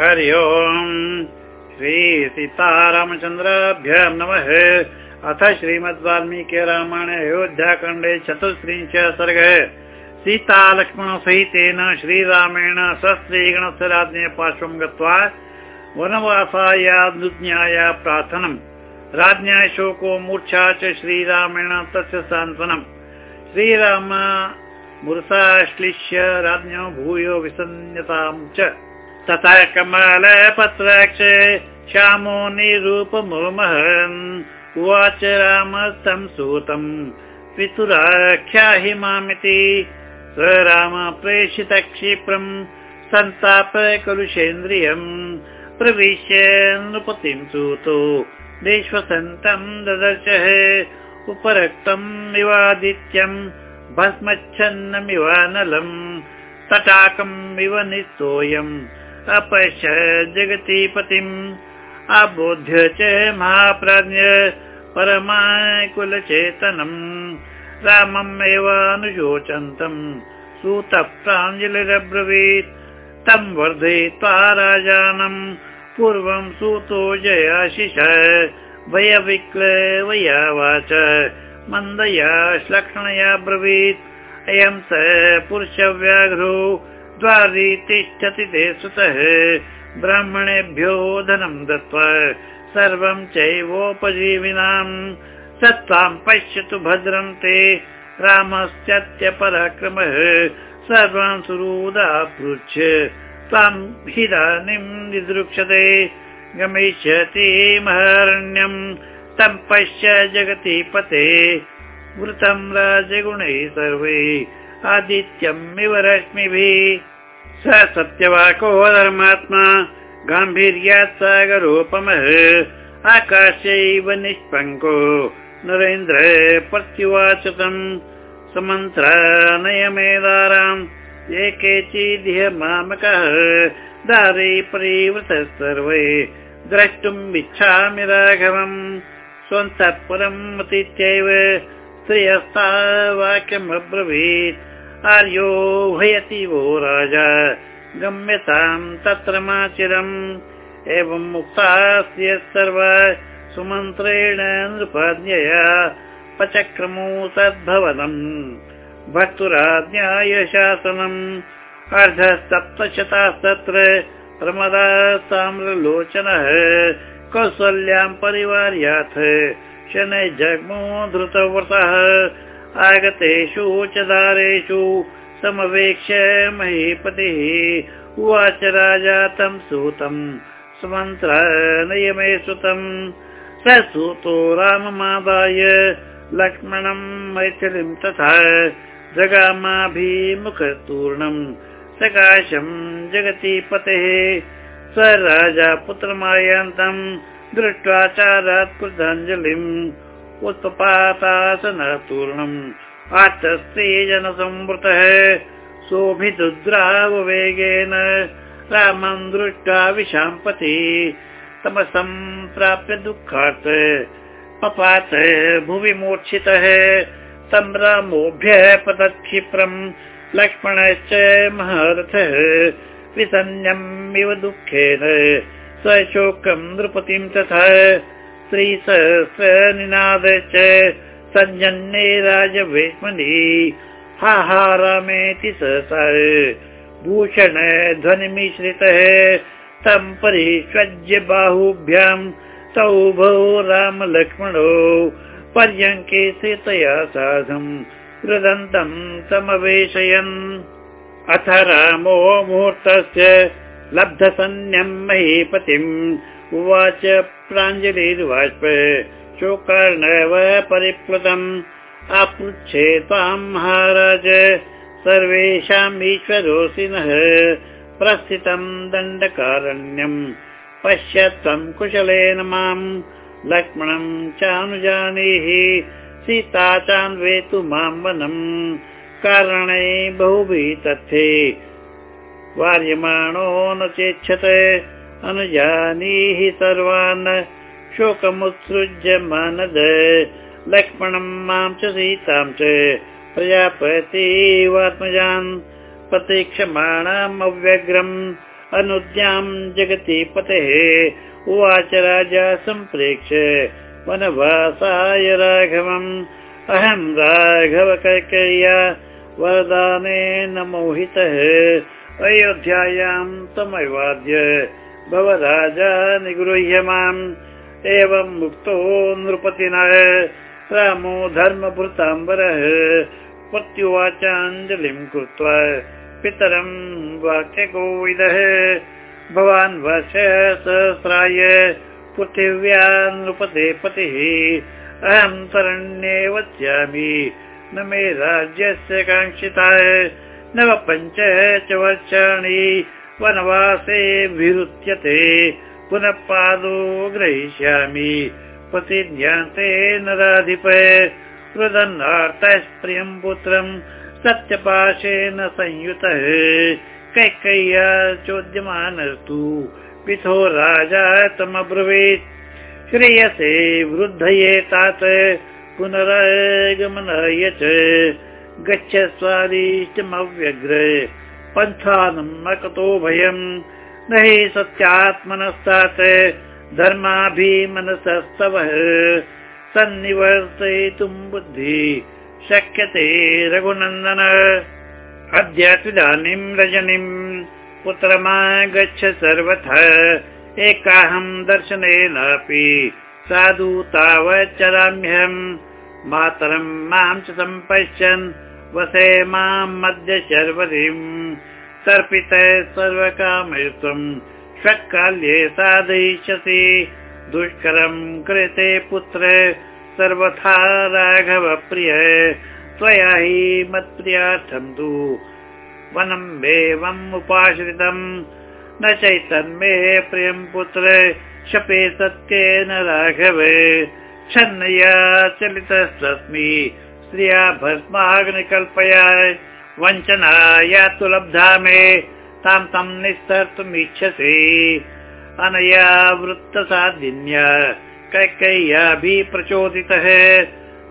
हरि ओम्। श्रीसीतारामचन्द्राभ्य नमः। अथ श्रीमद् वाल्मीकि रामायणे अयोध्याखण्डे चतुस्त्रिंश सर्ग। सीता लक्ष्मणसहितेन श्रीरामेण सस्त्रीगणस्य राज्ञे पार्श्वं गत्वा वनवासायानुज्ञाय प्रार्थनम् राज्ञा शोको मूर्च्छा च श्रीरामेण तस्य सान्त्वनम् श्रीराम मुरसाश्लिष्य राज्ञो भूयो विसन्यताम् च तथा कमलपत्राक्ष श्यामो निरूपमोमहन् उवाच रामस्थं सूतम् पितुराख्याहि मामिति। स राम प्रेषित क्षिप्रम् सन्ताप कलुषेन्द्रियम् प्रविश्य नृपतिं सूतो विश्वसन्तम् ददर्शः। उपरक्तम् इवादित्यम् भस्मच्छन्नमिवानलम्। तटाकम् इव निस्तोयम् अपश्य जगति पतिम्। अबोध्य च महाप्राज्ञ परमाकुलचेतनम्। रामम् एवानुशोचन्तम् सूत प्राञ्जलिरब्रवीत् तम् वर्धयित्वा राजानम्। पूर्वम् सूतो जयाशिष। वयविक्ल वयावाच मन्दया श्लक्ष्णया ब्रवीत् अयम् स पुरुषव्याघ्रो द्वारि तिष्ठति ते सुतः। ब्राह्मणेभ्यो धनं दत्त्वा सर्वं चैवोपजीविनाम्। सत्त्वां पश्यतु भद्रं ते। रामस्यत्यपराक्रमः सर्वान् सुहृदापृच्छ त्वां इदानीं निदृक्षते। गमिष्यति महारण्यम् तं पश्य जगति पते। वृतं राजगुणैः सर्वे आदित्यमिव रश्मिभिः। स सत्यवाको धर्मात्मा गाम्भीर्यात् सागरोपमः आकाशैव निष्पङ्को। नरेन्द्र प्रत्युवाच तम् समन्त्रानयमेदाराम् ये केचिदिह मामकः। दारे परिवृतः सर्वे। द्रष्टुम् इच्छामि राघवम्। स्वन्तः परम् अतीत्यैव स्त्रियस्ता वाक्यमब्रवीत् आर्यो भयति वो राजा। गम्यताम् तत्र माचिरम्। एवम् मुक्तास्य सर्व सुमन्त्रेण नृपाज्ञया पचक्रमो तद्भवनम् भक्तुराज्ञाय शासनम्। अर्धसप्तशतास्तत्र प्रमदा ताम्रलोचनः कौसल्याम् परिवार्याथ। शनै जग्मो धृतव्रतः आगतेषु च दारेषु समवेक्ष्य महीपतिः। उवाच राजा तं सूतम् सुमन्त्रनयमे सुतम् स सूतो राममादाय लक्ष्मणम् मैथिलीं तथा जगामाभिमुखतूर्णम् सकाशम् जगति पतेः। स राजा पुत्रमायान्तम् दृष्ट्वा चारात् कृताञ्जलिम् उत्पातासनतूर्णम् आतस्ते जनसंवृतः। सोऽभिदुद्राववेगेन रामम् दृष्ट्वा विशाम्पति। तमसम्प्राप्य दुःखात् पपात भुवि मूर्छितः तं रामोभ्यः पतत्क्षिप्रम् लक्ष्मणश्च महारथः विसन्यम् इव दुःखेन स्वशोकम् नृपतिम् तथा स्त्रीसहस्रनिनाद च सञ्जन्ये राजवेश्मनि हाहारामेति सहसा। भूषण ध्वनिमिश्रितः तं परिष्वज्य बाहुभ्याम् तौ भौ रामलक्ष्मणौ पर्यङ्के सीतया साधम् रुदन्तम् तमवेशयन् अथ रामो मुहूर्तस्य लब्धसन्न्यम् महीपतिम् उवाच प्राञ्जलिर्वाष्प शोकर्णव परिप्लुतम् अपृच्छे त्वाम् महाराज सर्वेषाम् ईश्वरोऽसिनः प्रस्थितम् दण्डकारण्यम् पश्य त्वम् कुशलेन माम्। लक्ष्मणम् चानुजानीहि सीता चान्वेतु माम् वनम् कारणे बहुभिः तथे वार्यमाणो न चेच्छत। अनुजानीहि सर्वान् शोकमुत्सृज्य मानद। लक्ष्मणम् मां च सीतां च प्रजापतिवात्मजान् प्रतीक्षमाणम् अव्यग्रम्। अनुद्यां जगति पतेः। उवाच राजा सम्प्रेक्ष। वनवासाय राघवम्। अहं राघव कैकय्या। वरदानेन मोहितः अयोध्यायां तमैवाद्य भव राजा निगृह्य माम्। एवं मुक्तो नृपतिना रामो धर्मभृताम्बरः प्रत्युवाचाञ्जलिं कृत्वा पितरं वाक्यगोविदः भवान् वश सहस्राय पृथिव्या नृपते पतिः। अहं तरण्ये वच्यामि न मे राज्यस्य काङ्क्षिताय नव पञ्च च वर्षाणि वनवासे विरुच्यते पुनः पादो ग्रहीष्यामि। प्रतिज्ञाते नराधिप। प्रियं पुत्रम् सत्यपाशेन संयुतः। कैकय्या चोद्यमानस्तु। पिथो राजा तमब्रवीत्। श्रेयसे वृद्धये तात। पुनरागमनाय च गच्छ स्वादिष्टमव्यग्र पन्थानम् अकतो भयम्। न हि सत्यात्मनस्तात् धर्माभिमनसस्तवः। सन्निवर्तयितुम् बुद्धि शक्यते रघुनन्दन। अद्य इदानीं रजनीम् पुत्रमागच्छ सर्वथा। एकाहं दर्शनेनापि साधु तावच्चराम्यहम्। मातरं मां च सम्पश्यन् वसे मां मध्य शर्वरीम् तर्पित सर्वकामयुक्तम् षट्काल्ये साधयिष्यसि। दुष्करम् कृते पुत्र सर्वथा राघव प्रिय त्वया हि मत्प्रियार्थम् तु वनम् एवम् उपाश्रितम्। न चैतन्मे प्रियम् पुत्र शपे सत्येन राघव। छन्नया चलितस्मि स्त्रिया भस्माग्निकल्पया वञ्चना या तु लब्धा मे। तां तं निस्तर्तुमिच्छसि। अनया वृत्तसाधिन्या कैकय्याभिः प्रचोदितः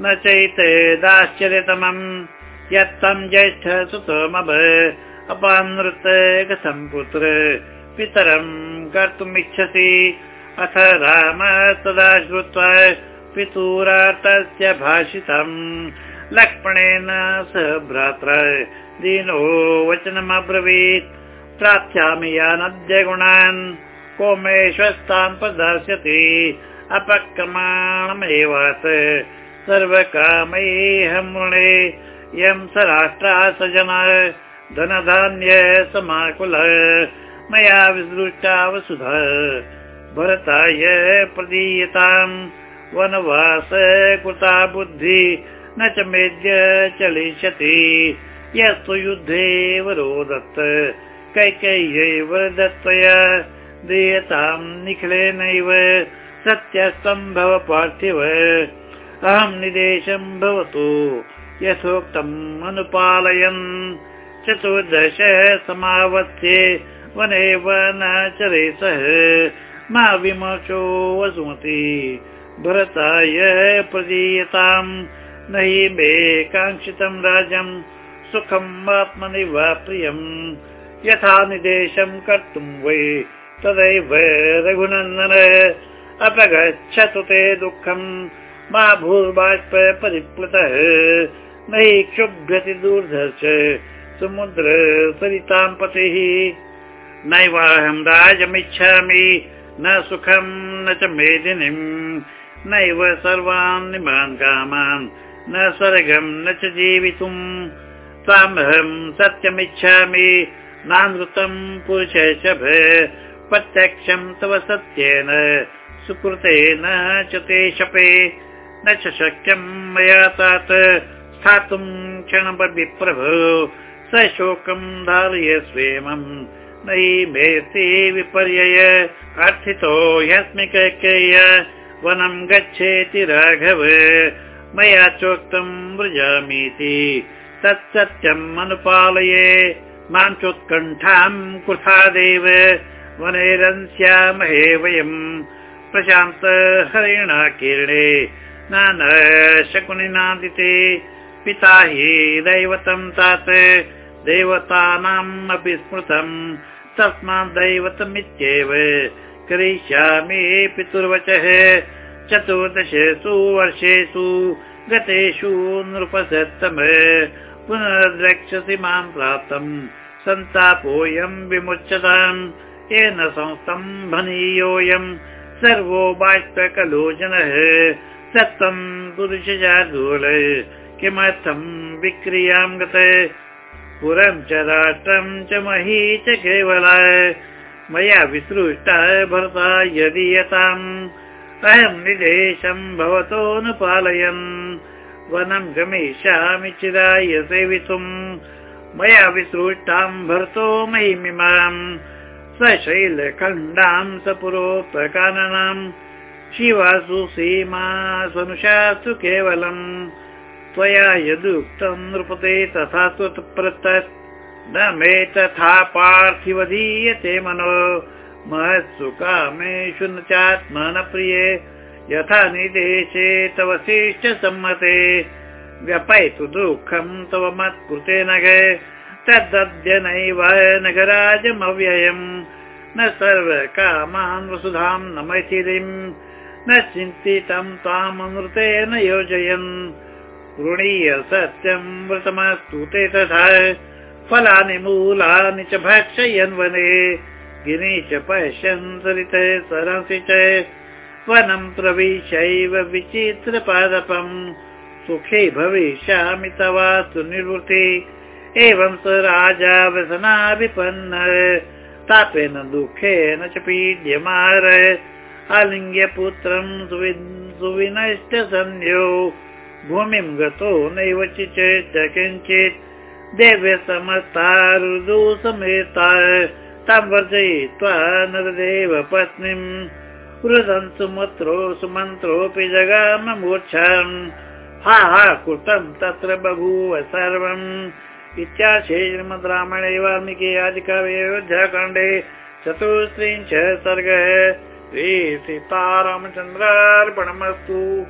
न चैते दाश्चर्यतमम्। यत्तं ज्येष्ठ सुतमभ अपानृत पुत्र पितरं कर्तुमिच्छसि। अथ राम तदा श्रुत्वा पितुरातस्य भाषितम् लक्ष्मणेन सह भ्रात्र दीनो वचनमब्रवीत्। प्राप्स्यामि यानद्य गुणान् कोमेश्वस्तान् प्रदर्शति अपक्रमाणमेवात् सर्वकामैहं वृणे यं स राष्ट्रा स जन धनधान्य समाकुल। मया विसृष्टा वसुध भरताय प्रदीयताम्। वनवास कृता बुद्धि न च मेद्य चलिष्यति। यस्तु युद्धेव रोदत्त कैकय्यैव दत्तया। दीयतां निखिलेनैव सत्यस्तम्भव पार्थिव। अहं निदेशं भवतु। यथोक्तम् अनुपालयन्। चतुर्दश समावत्ये वनेव न चरे सः। मा विमर्शो वसुमति। भरताय प्रदीयताम् न हि मे सुखम् आत्मनि वा प्रियम्। यथा निदेशं कर्तुं वै तदैव रघुनन्दन अपगच्छतु ते दुःखम्। मा भूर्बाष्प परिप्लुतः न हि क्षुभ्यति दूर्धर्ष समुद्र सरितां पतिः। नैवाहं राजमिच्छामि न सुखं न च मेदिनीम्। नैव सर्वान् निमान् कामान् न स्वर्गम् न च जीवितुम्। त्वामहं सत्यमिच्छामि नानृतम् पुरुष प्रत्यक्षं तव सत्येन सुकृतेन च ते शपे। न च शक्यम् मया तात स्थातुम् क्षणविप्रभो स शोकम् धारय स्वेमम् नयि मेति विपर्यय। अर्थितो ह्यस्मि कैकेय वनं गच्छेति राघव मया चोक्तम् व्रजामीति। तत्सत्यम् अनुपालये। मां चोत्कण्ठाम् कृथादेव वनेरन्स्यामहे वयम्। प्रशान्त हरिणाकीर्णे नाना शकुनिनादिते पिता हि दैवतं तात। देवतानाम् अपि स्मृतम् तस्मात् दैवतमित्येव। करिष्यामि पितुर्वचः चतुर्दशसु वर्षेषु गतेषु नृपसत्तम पुनर्द्रक्षसि मां प्राप्तम् सन्तापोऽयम् विमुच्यताम् येन संस्तम्भनीयोऽयम् सर्वो बाष्पकलो जनः सत्तम् पुरुषजार्दूल किमर्थम् विक्रियां गत? पुरं च राष्ट्रं च मही च केवला। मया विसृष्टा भरता यदि यताम् अहं निदेशं भवतोऽनुपालयन् वनं गमिष्यामि चिराय सेवितुम् मया विसृष्टां भरतो महिमिमाम्। स्वशैलखण्डां स पुरोपकाननाम् शिवासु सीमा स्वनुषासु केवलम्। त्वया यदुक्तं नृपते तथा त्वत्प्रतत्। न मे तथा पार्थिवधीयते मनो महत्सु कामेषु न चात्मन प्रिये यथा निदेशे तव शिष्टसम्मते। व्यपैतु दुःखं तव मत्कृते न तद्दद्य नैव नगराजमव्ययम्। न सर्वकामान् वसुधां न मैथिलीम् न चिन्तितं त्वाममृतेन योजयन्। ऋणीय सत्यं व्रतमस्तु ते तथा फलानि मूलानि च भक्षयन् वने गिनि च पश्यन् सरिते सरंसि च वनं प्रविशैव विचित्रपादपम् सुखी भविष्यामि तवास्तु निर्वृति एवं स राजा व्यसना विपन्न तापेन दुःखेन च पीड्यमार। आलिङ्ग्य पुत्रं सुविनश्च सन्ध्यो भूमिं गतो नैव चिचेत् किञ्चित्। देव्य समस्ता रुदु समेता तां वर्जयित्वा नरदेव पत्नीम् रुदन् सुमत्रो सुमन्त्रोऽपि जगाम मूर्च्छाम्। हा हा कृतं तत्र बभूव सर्वम्। इत्याशे श्रीमद् रामायणे वाल्मीकि आदिकवि अयोध्याकाण्डे चतुस्त्रिंश सर्गः। श्री सीतारामचन्द्रार्पणमस्तु